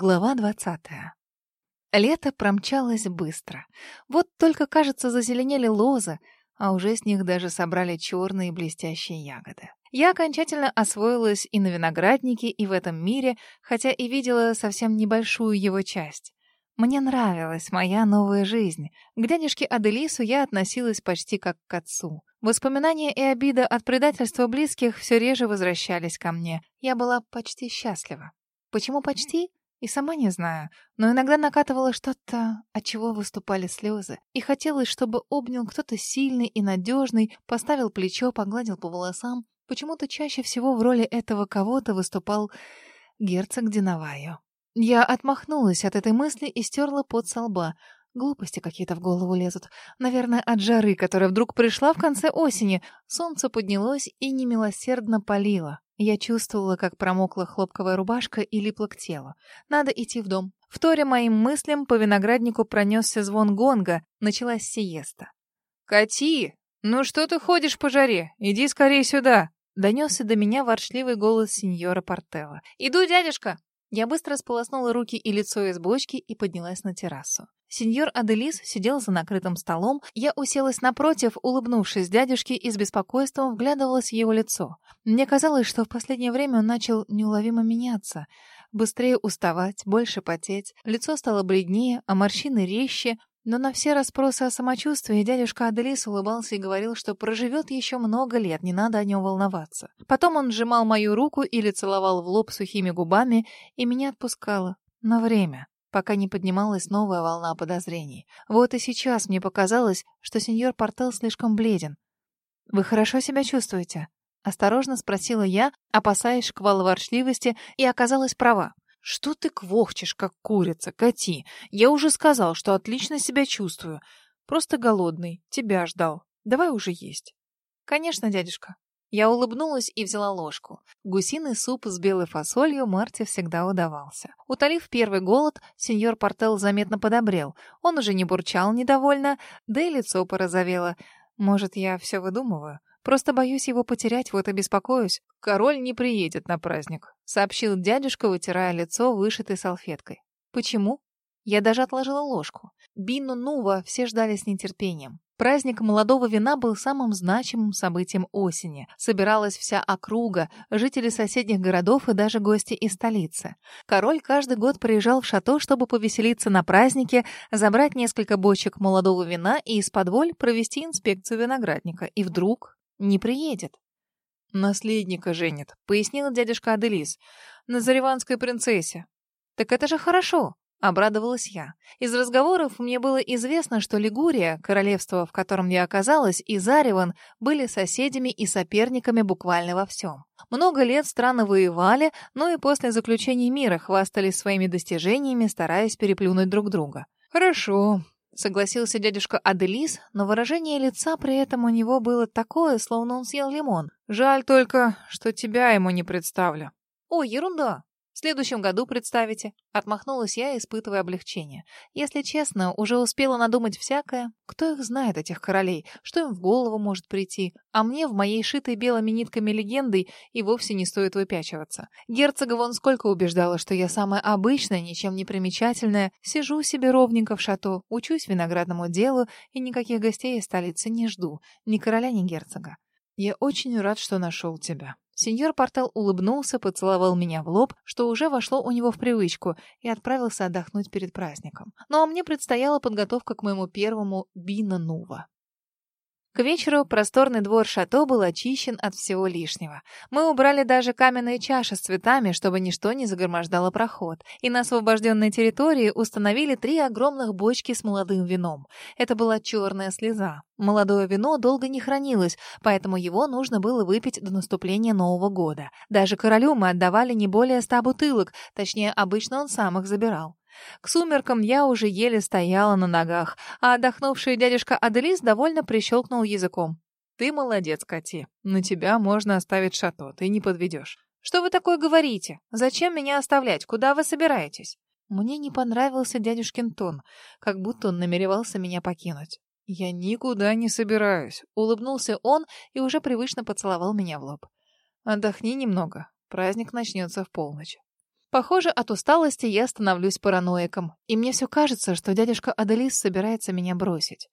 Глава двадцатая. Лето промчалось быстро. Вот только, кажется, зазеленели лозы, а уже с них даже собрали черные блестящие ягоды. Я окончательно освоилась и на винограднике, и в этом мире, хотя и видела совсем небольшую его часть. Мне нравилась моя новая жизнь. К дядюшке Аделису я относилась почти как к отцу. Воспоминания и обида от предательства близких все реже возвращались ко мне. Я была почти счастлива. Почему почти? И сама не знаю, но иногда накатывало что-то, от чего выступали слезы. И хотелось, чтобы обнял кто-то сильный и надежный, поставил плечо, погладил по волосам. Почему-то чаще всего в роли этого кого-то выступал герцог Динавайо. Я отмахнулась от этой мысли и стерла пот со лба. Глупости какие-то в голову лезут. Наверное, от жары, которая вдруг пришла в конце осени. Солнце поднялось и немилосердно палило. Я чувствовала, как промокла хлопковая рубашка и липла к телу. Надо идти в дом. Вторя моим мыслям, по винограднику пронесся звон гонга. Началась сиеста. «Кати! Ну что ты ходишь по жаре? Иди скорее сюда!» Донесся до меня ворчливый голос сеньора Портелла. «Иду, дядюшка!» Я быстро сполоснула руки и лицо из бочки и поднялась на террасу. Сеньор Аделис сидел за накрытым столом. Я уселась напротив, улыбнувшись дядюшке и с беспокойством вглядывалась в его лицо. Мне казалось, что в последнее время он начал неуловимо меняться. Быстрее уставать, больше потеть. Лицо стало бледнее, а морщины резче. Но на все расспросы о самочувствии дядюшка Аделис улыбался и говорил, что проживет еще много лет, не надо о нем волноваться. Потом он сжимал мою руку или целовал в лоб сухими губами, и меня отпускало. На время, пока не поднималась новая волна подозрений. Вот и сейчас мне показалось, что сеньор Портел слишком бледен. «Вы хорошо себя чувствуете?» Осторожно спросила я, опасаясь шквала ворчливости, и оказалась права. «Что ты квохчешь, как курица, Кати? Я уже сказал, что отлично себя чувствую. Просто голодный, тебя ждал. Давай уже есть». «Конечно, дядюшка». Я улыбнулась и взяла ложку. Гусиный суп с белой фасолью Марте всегда удавался. Утолив первый голод, сеньор Портел заметно подобрел. Он уже не бурчал недовольно, да и лицо порозовело. Может, я все выдумываю? Просто боюсь его потерять, вот и беспокоюсь. Король не приедет на праздник, сообщил дядюшка, вытирая лицо вышитой салфеткой. Почему? Я даже отложила ложку. Бину Нува все ждали с нетерпением. Праздник молодого вина был самым значимым событием осени. Собиралась вся округа, жители соседних городов и даже гости из столицы. Король каждый год приезжал в шато, чтобы повеселиться на празднике, забрать несколько бочек молодого вина и из-под провести инспекцию виноградника. И вдруг не приедет. Наследника женит, пояснил дядюшка Аделис. На зареванской принцессе. Так это же хорошо, обрадовалась я. Из разговоров мне было известно, что Лигурия, королевство, в котором я оказалась, и Зареван были соседями и соперниками буквально во всем. Много лет страны воевали, но и после заключения мира хвастались своими достижениями, стараясь переплюнуть друг друга. Хорошо, Согласился дядюшка Аделис, но выражение лица при этом у него было такое, словно он съел лимон. Жаль только, что тебя ему не представлю. О, ерунда. В следующем году представите. Отмахнулась я, испытывая облегчение. Если честно, уже успела надумать всякое. Кто их знает, этих королей? Что им в голову может прийти? А мне в моей шитой белыми нитками легендой и вовсе не стоит выпячиваться. Герцога вон сколько убеждала, что я самая обычная, ничем не примечательная. Сижу себе ровненько в шато, учусь виноградному делу и никаких гостей из столицы не жду. Ни короля, ни герцога. Я очень рад, что нашел тебя. Сеньор Портел улыбнулся, поцеловал меня в лоб, что уже вошло у него в привычку, и отправился отдохнуть перед праздником. Ну а мне предстояла подготовка к моему первому Бина Нува. К вечеру просторный двор шато был очищен от всего лишнего. Мы убрали даже каменные чаши с цветами, чтобы ничто не загромождало проход. И на освобожденной территории установили три огромных бочки с молодым вином. Это была черная слеза. Молодое вино долго не хранилось, поэтому его нужно было выпить до наступления Нового года. Даже королю мы отдавали не более ста бутылок, точнее, обычно он сам их забирал. К сумеркам я уже еле стояла на ногах, а отдохнувший дядюшка Аделис довольно прищелкнул языком. «Ты молодец, Кати. На тебя можно оставить шато, ты не подведешь». «Что вы такое говорите? Зачем меня оставлять? Куда вы собираетесь?» Мне не понравился дядюшкин тон, как будто он намеревался меня покинуть. «Я никуда не собираюсь», — улыбнулся он и уже привычно поцеловал меня в лоб. «Отдохни немного, праздник начнется в полночь». Похоже, от усталости я становлюсь параноиком, и мне все кажется, что дядюшка Аделис собирается меня бросить.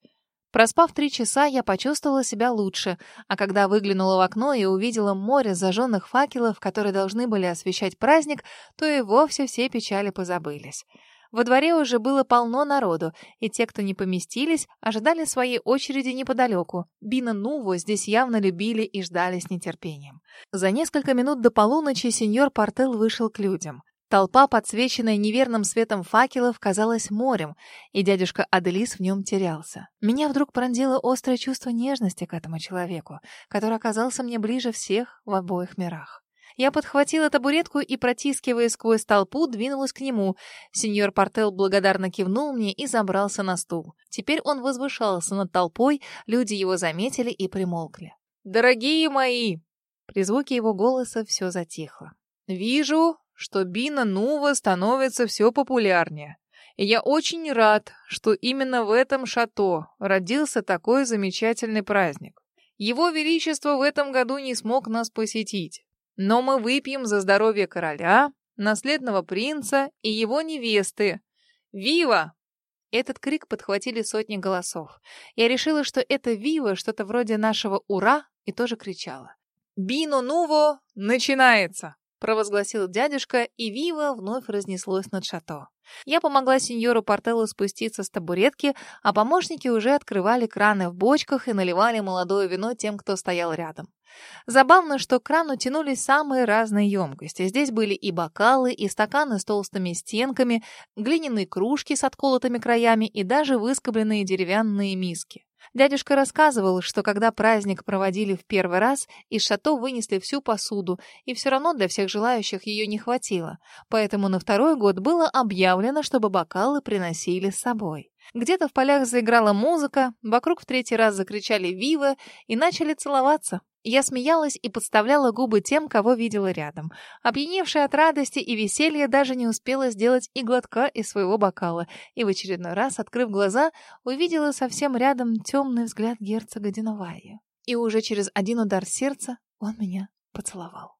Проспав три часа, я почувствовала себя лучше, а когда выглянула в окно и увидела море зажженных факелов, которые должны были освещать праздник, то и вовсе все печали позабылись. Во дворе уже было полно народу, и те, кто не поместились, ожидали своей очереди неподалеку. Бина Нуву здесь явно любили и ждали с нетерпением. За несколько минут до полуночи сеньор Портел вышел к людям. Толпа, подсвеченная неверным светом факелов, казалась морем, и дядюшка Аделис в нем терялся. Меня вдруг пронзило острое чувство нежности к этому человеку, который оказался мне ближе всех в обоих мирах. Я подхватила табуретку и, протискивая сквозь толпу, двинулась к нему. Сеньор Портел благодарно кивнул мне и забрался на стул. Теперь он возвышался над толпой, люди его заметили и примолкли. «Дорогие мои!» При звуке его голоса все затихло. «Вижу, что Бина Нува становится все популярнее. И я очень рад, что именно в этом шато родился такой замечательный праздник. Его Величество в этом году не смог нас посетить, но мы выпьем за здоровье короля, наследного принца и его невесты. Вива! Этот крик подхватили сотни голосов. Я решила, что это «Вива» что-то вроде нашего «Ура» и тоже кричала. «Бино Нуво начинается!» провозгласил дядюшка, и вива вновь разнеслось над шато. Я помогла сеньору Портеллу спуститься с табуретки, а помощники уже открывали краны в бочках и наливали молодое вино тем, кто стоял рядом. Забавно, что к крану тянулись самые разные емкости. Здесь были и бокалы, и стаканы с толстыми стенками, глиняные кружки с отколотыми краями и даже выскобленные деревянные миски. Дядюшка рассказывал, что когда праздник проводили в первый раз, из шато вынесли всю посуду, и все равно для всех желающих ее не хватило. Поэтому на второй год было объявлено, чтобы бокалы приносили с собой. Где-то в полях заиграла музыка, вокруг в третий раз закричали «Вива» и начали целоваться. Я смеялась и подставляла губы тем, кого видела рядом. Опьяневшая от радости и веселья даже не успела сделать и глотка из своего бокала, и в очередной раз, открыв глаза, увидела совсем рядом темный взгляд герцога Динавайи. И уже через один удар сердца он меня поцеловал.